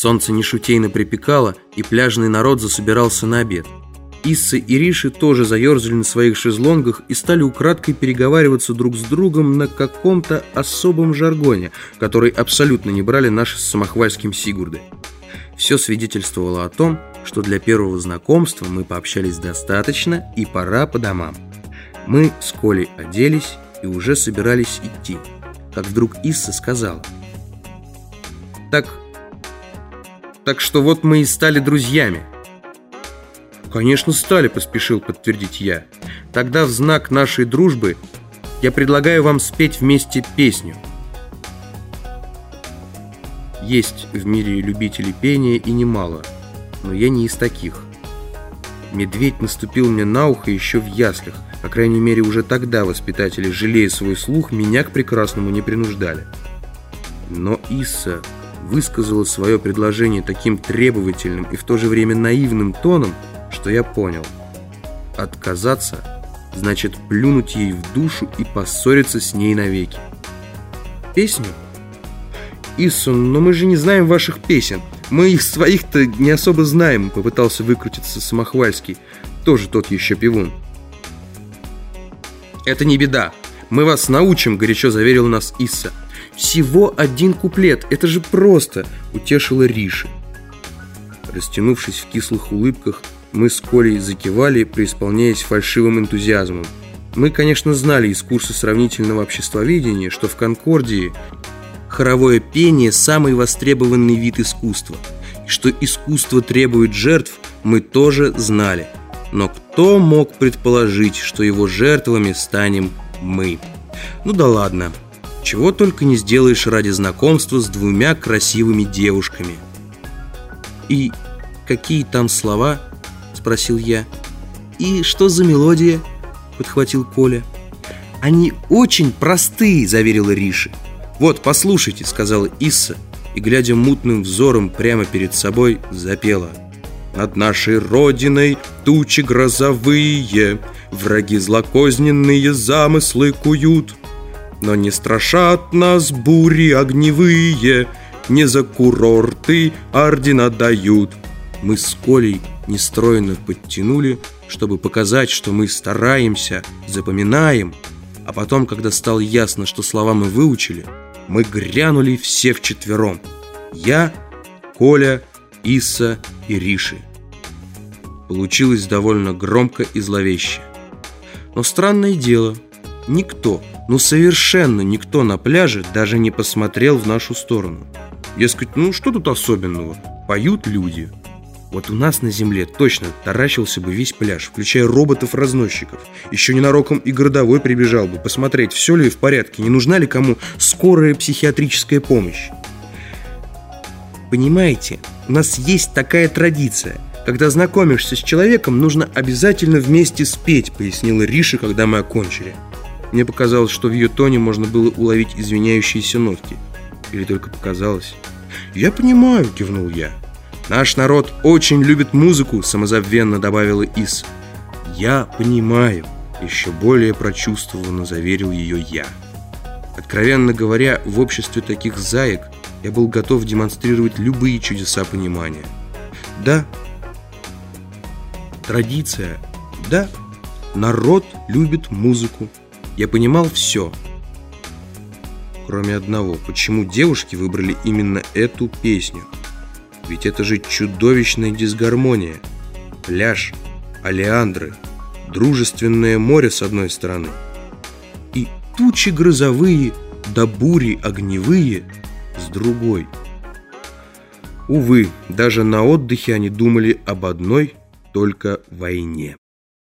Солнце нешутейно припекало, и пляжный народ засобирался на обед. Исса и Риши тоже заерзали на своих шезлонгах и стали украдкой переговариваться друг с другом на каком-то особом жаргоне, который абсолютно не брали наши с Самохвальским Сигурды. Все свидетельствовало о том, что для первого знакомства мы пообщались достаточно и пора по домам. Мы с Колей оделись и уже собирались идти, как вдруг Исса сказала. «Так, так что вот мы и стали друзьями». «Конечно, стали», — поспешил подтвердить я. «Тогда в знак нашей дружбы я предлагаю вам спеть вместе песню». Есть в мире любителей пения и немало, но я не из таких. Медведь наступил мне на ухо еще в яслях, по крайней мере, уже тогда воспитатели, жалея свой слух, меня к прекрасному не принуждали. Но Исса высказала свое предложение таким требовательным и в то же время наивным тоном, что я понял. Отказаться значит плюнуть ей в душу и поссориться с ней навеки. Песню? Иссон, но мы же не знаем ваших песен. Мы их своих-то не особо знаем, попытался выкрутиться Самохвальский. Тоже тот еще пивун. Это не беда. Мы вас научим, горячо заверил нас Исса. Всего один куплет, это же просто, утешила Риши. Растянувшись в кислых улыбках, мы с Колей закивали, преисполняясь фальшивым энтузиазмом. Мы, конечно, знали из курса сравнительного обществоведения, что в Конкордии хоровое пение – самый востребованный вид искусства. И что искусство требует жертв, мы тоже знали. Но кто мог предположить, что его жертвами станем мы? Ну да ладно. Чего только не сделаешь ради знакомства с двумя красивыми девушками. И какие там слова – спросил я. «И что за мелодия?» – подхватил Коля. «Они очень простые», – заверила Риши. «Вот, послушайте», – сказала Исса, и, глядя мутным взором прямо перед собой, запела. «Над нашей родиной тучи грозовые, Враги злокозненные замыслы куют, Но не страшат нас бури огневые, Не за курорты ордена дают». Мы с Колей нестройно подтянули, чтобы показать, что мы стараемся, запоминаем, а потом, когда стало ясно, что слова мы выучили, мы грянули все вчетвером. Я, Коля, Иса и Риши. Получилось довольно громко и зловеще. Но странное дело, никто, ну совершенно никто на пляже даже не посмотрел в нашу сторону. Дескать, ну что тут особенного? Поют люди. Вот у нас на земле точно таращился бы весь пляж, включая роботов-разносчиков. Еще ненароком и городовой прибежал бы посмотреть, все ли в порядке, не нужна ли кому скорая психиатрическая помощь. Понимаете, у нас есть такая традиция. Когда знакомишься с человеком, нужно обязательно вместе спеть, пояснила Риша, когда мы окончили. Мне показалось, что в ее тоне можно было уловить извиняющиеся нотки. Или только показалось. «Я понимаю», — кивнул я. «Наш народ очень любит музыку», — самозабвенно добавила Ис. «Я понимаю», — еще более прочувствованно заверил ее я. Откровенно говоря, в обществе таких заек я был готов демонстрировать любые чудеса понимания. Да, традиция, да, народ любит музыку. Я понимал все. Кроме одного, почему девушки выбрали именно эту песню – ведь это же чудовищная дисгармония. Пляж, алиандры, дружественное море с одной стороны и тучи грозовые да бури огневые с другой. Увы, даже на отдыхе они думали об одной только войне.